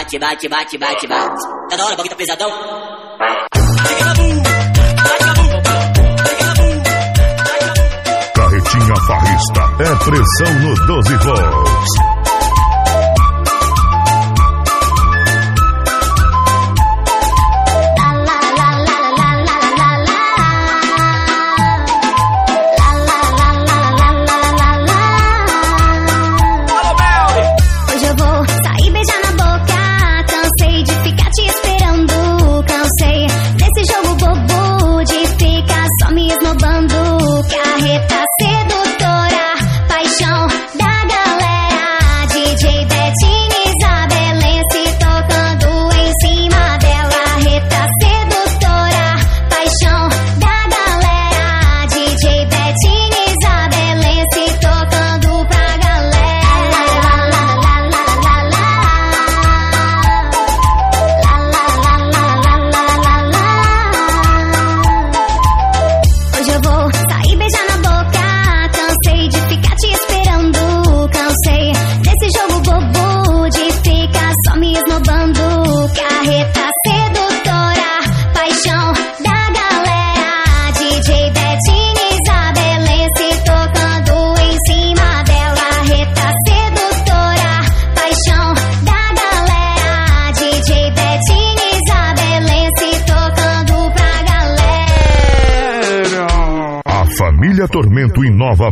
bate, bate, bate, bate, bate. Tá da hora, bagulho tá pesadão. Carretinha Farrista é pressão no 12 volts.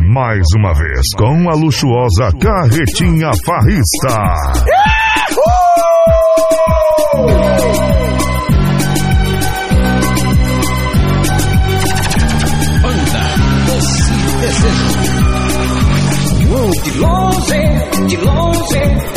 Mais uma vez com a luxuosa Carretinha Farrista. De longe, de longe, de longe,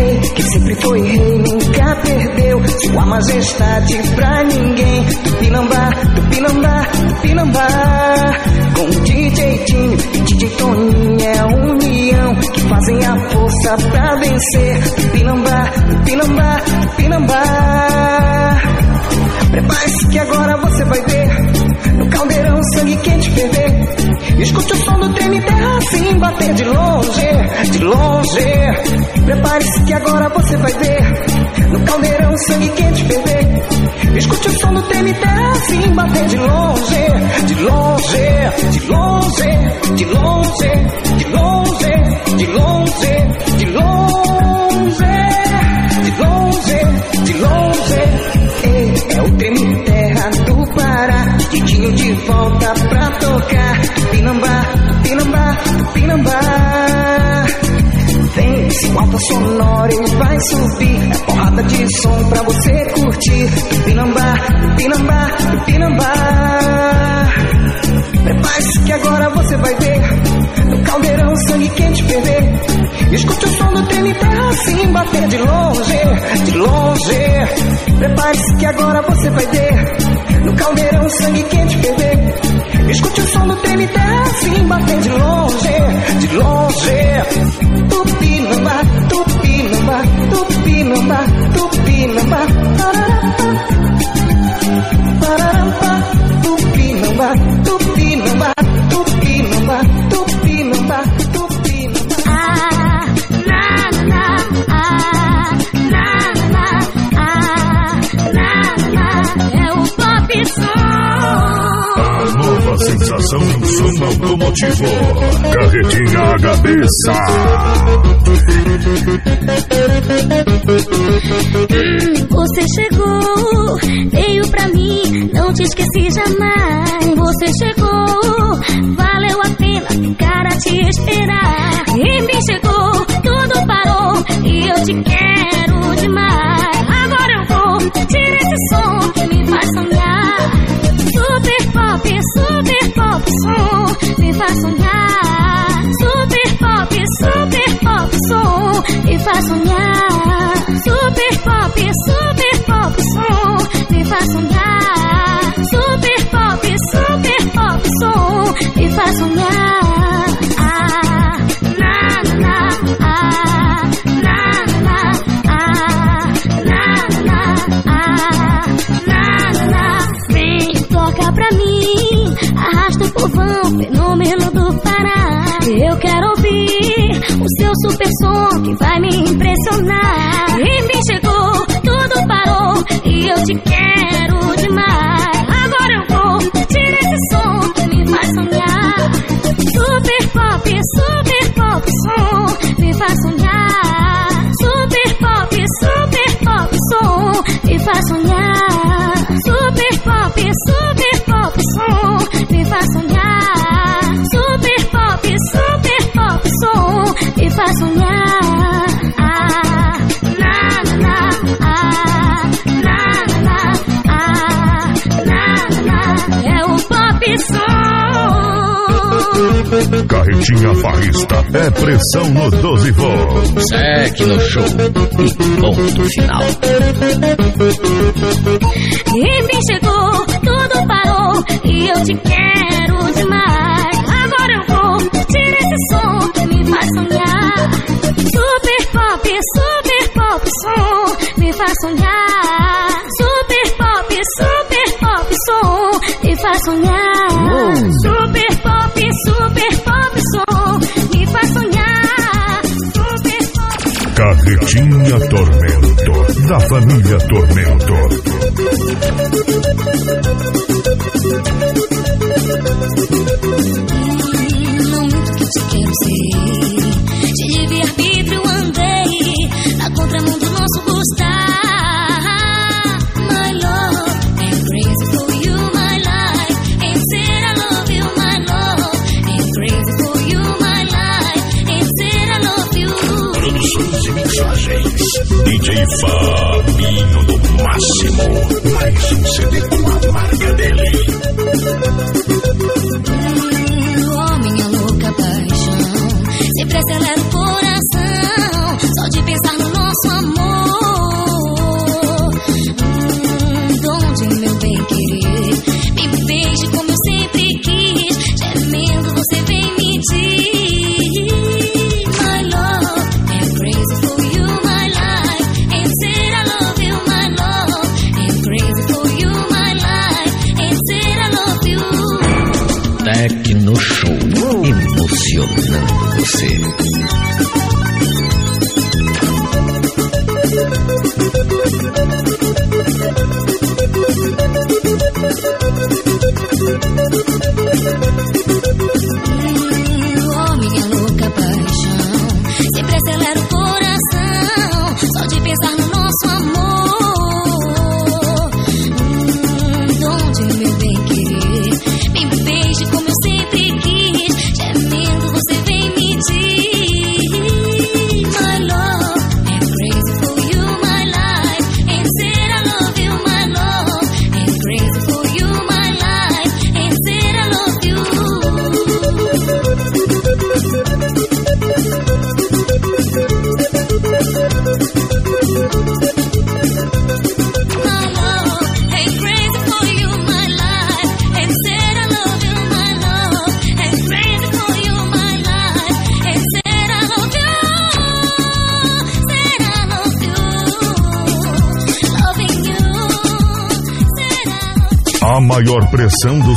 Rei que sempre foi rei, nunca perdeu sua majestade pra ninguém. Tupinambá, tupinambá, tupinambá. Com DJ Tinho e DJ Toninho é a união que fazem a força pra vencer. Tupinambá, tupinambá, tupinambá. Prepare-se que agora você vai ver No caldeirão sangue quente ferver Escute o som do treme terra assim bater de longe, de longe Prepare-se que agora você vai ver No caldeirão sangue quente ferver Escute o som do treme terra assim bater de longe, de longe, de longe, de longe, de longe, de longe, de longe, de longe, de longe. É o treme terra do Pará, Titinho de volta pra tocar. Tupinambá, Tupinambá. Vem, esse alta sonora ele vai subir. É porrada de som pra você curtir. Tupinambá, Tupinambá, Tupinambá. Prepare-se que agora você vai ver No caldeirão sangue quente ferver Escute o som do terra assim bater de longe, de longe Prepare-se que agora você vai ver No caldeirão sangue quente ferver Escute o som do terra assim bater de longe, de longe. Tupinambá, tupinambá, tupinambá, tupinambá Pararapá, pararapá, tupinambá, tupinambá, tupinambá, sensação do som automotivo. Carretinha Gabeça. Hum, Você chegou, veio pra mim, não te esqueci jamais. Você chegou, valeu a pena ficar a te esperar. Em mim chegou, tudo parou e eu te faz sonhar. Super pop, super pop som, me faz sonhar. Super pop, super pop som, me faz sonhar. Super pop, super pop som, me faz sonhar. Povão, fenômeno do Pará. Eu quero ouvir o seu super som que vai me impressionar. Em mim chegou, tudo parou e eu te quero demais. Agora eu vou tirar esse som que me faz sonhar. Super pop, super pop som, me faz sonhar. Super pop, super pop som, me faz sonhar. Carretinha Farrista é pressão no 12 volts. Segue no show e ponto final. Enfim chegou, tudo parou e eu te quero demais. Agora eu vou tirar esse som que me faz sonhar. Coxinha Tormento, da família Tormento. Não muito que te quero ser. Te livre-arbítrio andei, na contramão do nosso gostar.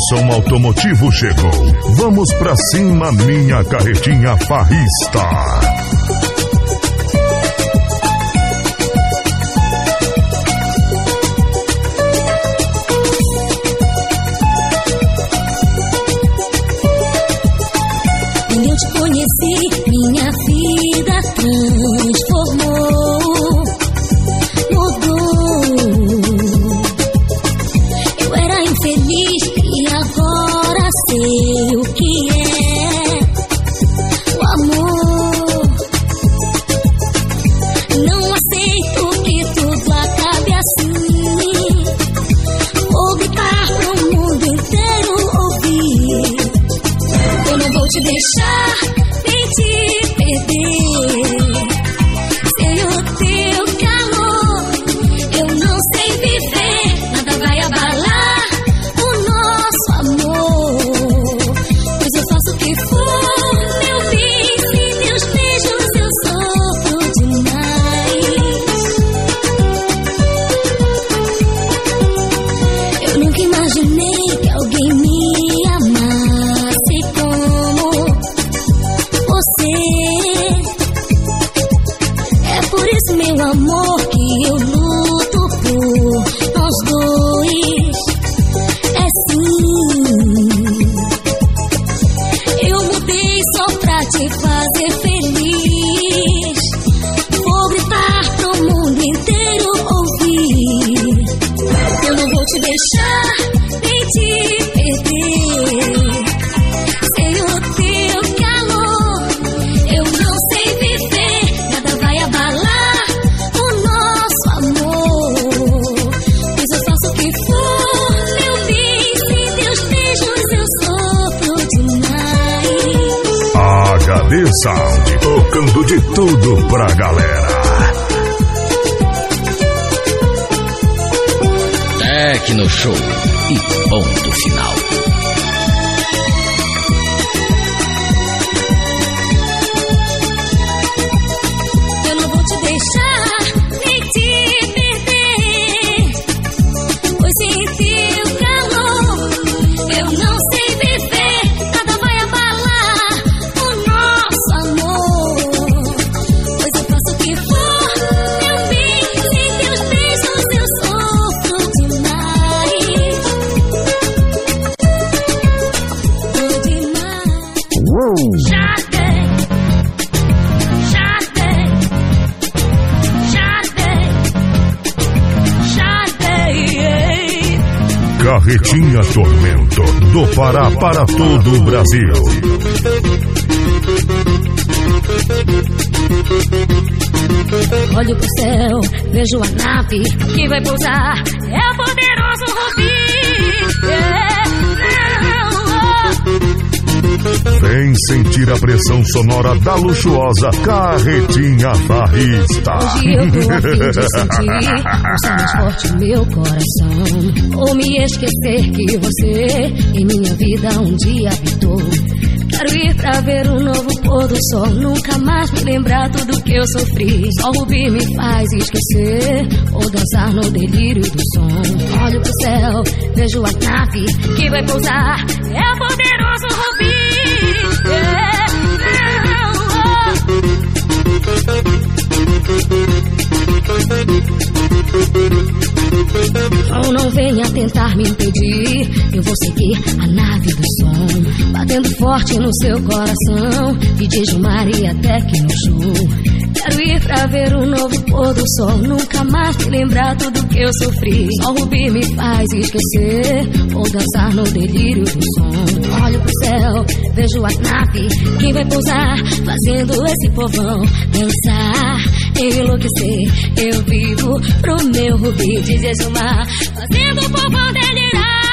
Moção Automotivo chegou. Vamos pra cima, minha carretinha farrista. Carretinha Tormento, do Pará para todo o Brasil. Olho pro céu, vejo a nave que vai pousar. É o poderoso Rubi. É, Vem sentir a pressão sonora da luxuosa Carretinha Barrista. Hoje eu tô a fim de sentir um som mais forte meu coração. Ou me esquecer que você em minha vida um dia habitou. Quero ir pra ver um novo pôr do sol. Nunca mais me lembrar tudo que eu sofri. Só o Rubi me faz esquecer. Ou dançar no delírio do som. Olho pro céu, vejo a nave que vai pousar. É o poderoso Rubi. Não venha tentar me impedir. Eu vou seguir a nave do som, batendo forte no seu coração. DJ Gilmar e até que no show. Quero ir pra ver um novo pôr do sol. Nunca mais me lembrar tudo que eu sofri. Só o Rubi me faz esquecer. Ou dançar no delírio do som. Olho pro céu, vejo a nave que vai pousar. Fazendo esse povão dançar, enlouquecer. Eu vivo pro meu Rubi de Gilmar. Fazendo o povão delirar.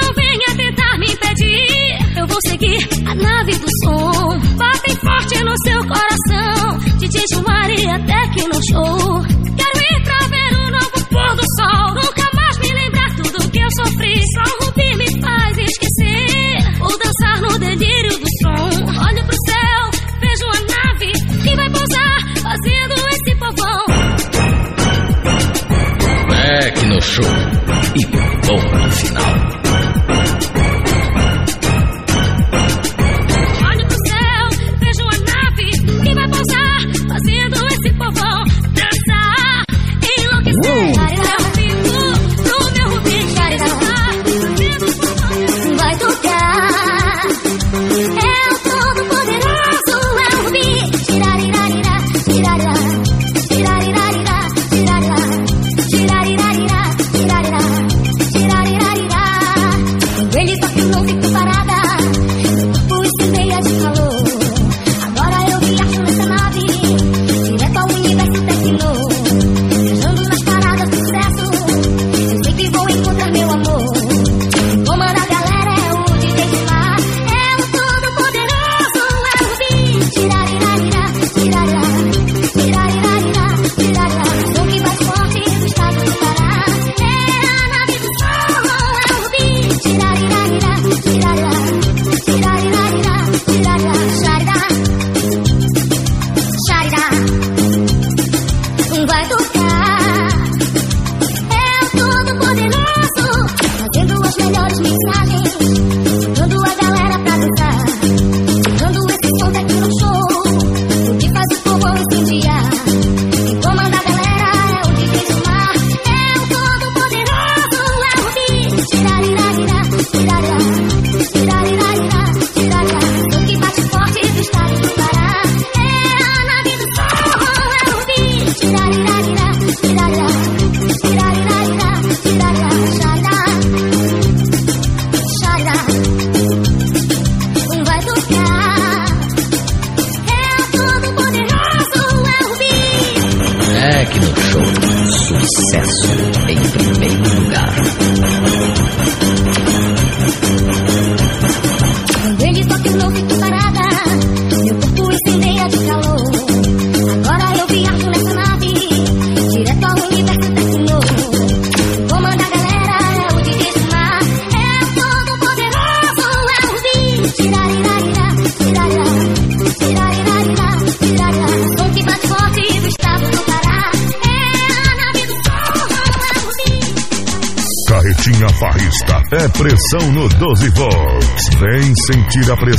Não venha tentar me impedir. Eu vou seguir a nave do som. Batem forte no seu coração. DJ Gilmar e até que no show. Quero ir pra ver o novo pôr do sol. Nunca mais me lembrar tudo que eu sofri. Só o Rubi me faz esquecer. Back no show e ponto final.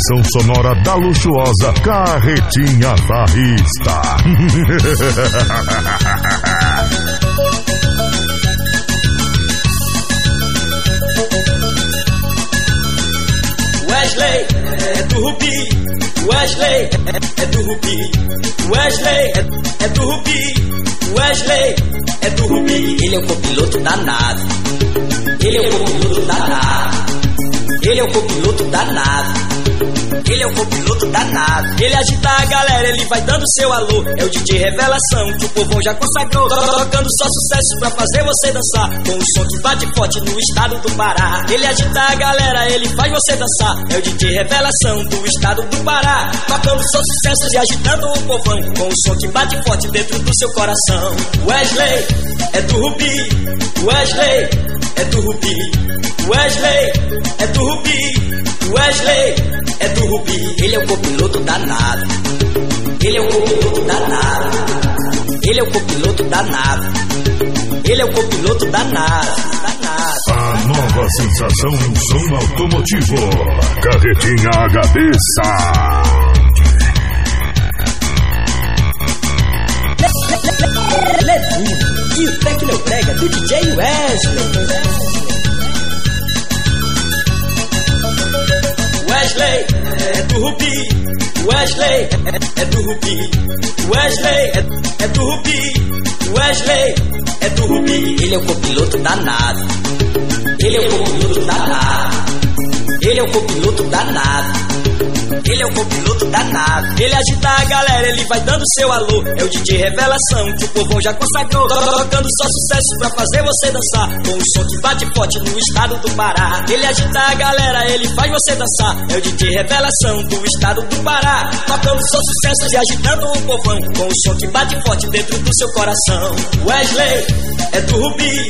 Pressão sonora da luxuosa Carretinha Farrista. Wesley é do Rubi. Wesley é, do Rubi. Wesley é, é do Rubi. Wesley é do Rubi. Ele é o copiloto da nave. Ele é o copiloto da nave. Ele é o copiloto da nave. Ele é o copiloto da nave. Ele agita a galera, ele vai dando seu alô. É o DJ Revelação que o povão já consagrou. Tocando só sucesso pra fazer você dançar. Com o som que bate forte no estado do Pará. Ele agita a galera, ele faz você dançar. É o DJ Revelação do estado do Pará. Tocando só sucessos e agitando o povão. Com o som que bate forte dentro do seu coração. Wesley é do Rubi. Wesley é do Rubi. Wesley é do Rubi. Wesley é do Rubi, ele é o copiloto da nave. Ele é o copiloto da nave. Ele é o copiloto da nave. Ele é o copiloto da nave. A nova sensação em som automotivo. Carretinha Agabeça. Levinho e o Tecnobrega do DJ Wesley. Wesley é do Rubi. Wesley é, é do Rubi. Wesley é, é do Rubi. Wesley é do Rubi. Ele é o copiloto da nave. Ele é o copiloto da nave. Ele é o copiloto da nave. Ele é o copiloto da nave. Ele agita a galera, ele vai dando seu alô. É o DJ Revelação que o povão já consagrou. Tocando só sucesso pra fazer você dançar. Com o som que bate forte no estado do Pará. Ele agita a galera, ele faz você dançar. É o DJ Revelação do estado do Pará. Tocando só sucessos e agitando o povão. Com o som que bate forte dentro do seu coração. Wesley é do Rubi.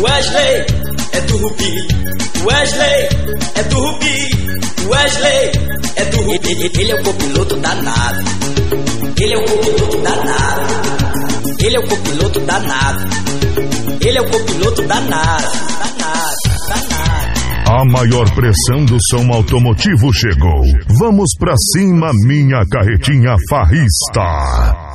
Wesley é do Rubi. Wesley é do Rubi. Wesley é do Rubi. Ele é o copiloto da nave. Ele é o copiloto da nave. Ele é o copiloto da nave. Ele é o copiloto da nave. Da nave. Da nave. A maior pressão do som automotivo chegou. Vamos pra cima, minha carretinha farrista.